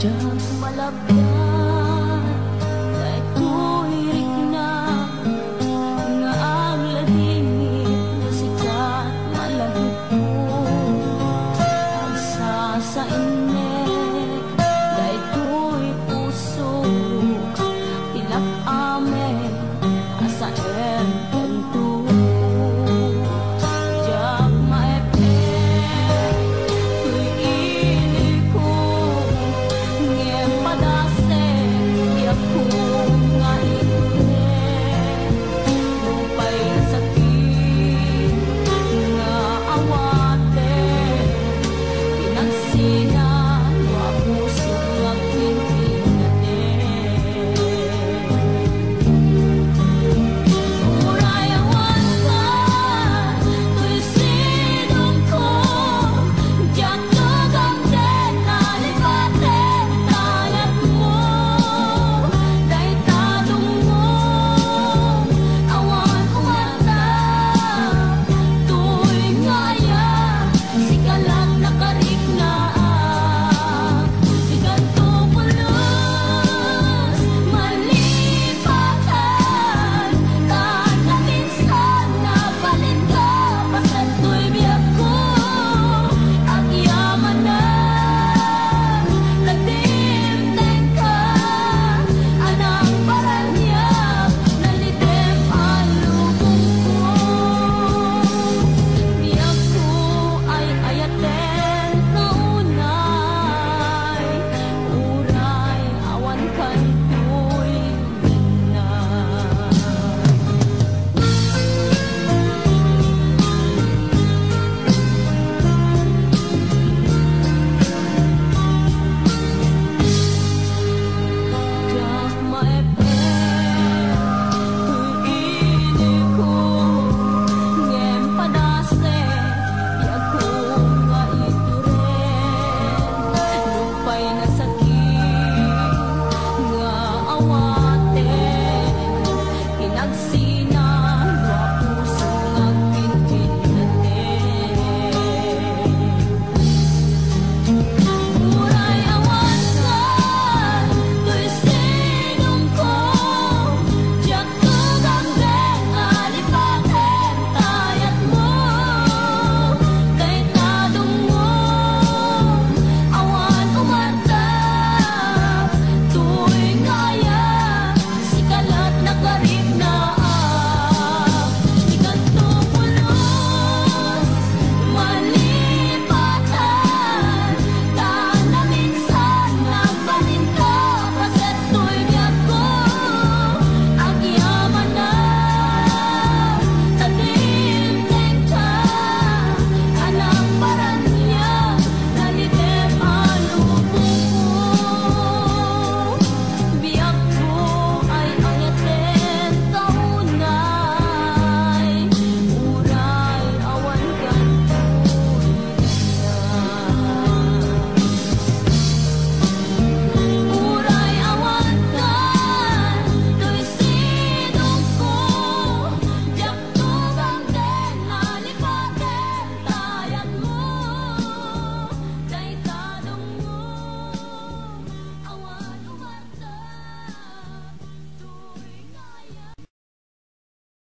Diyan malapit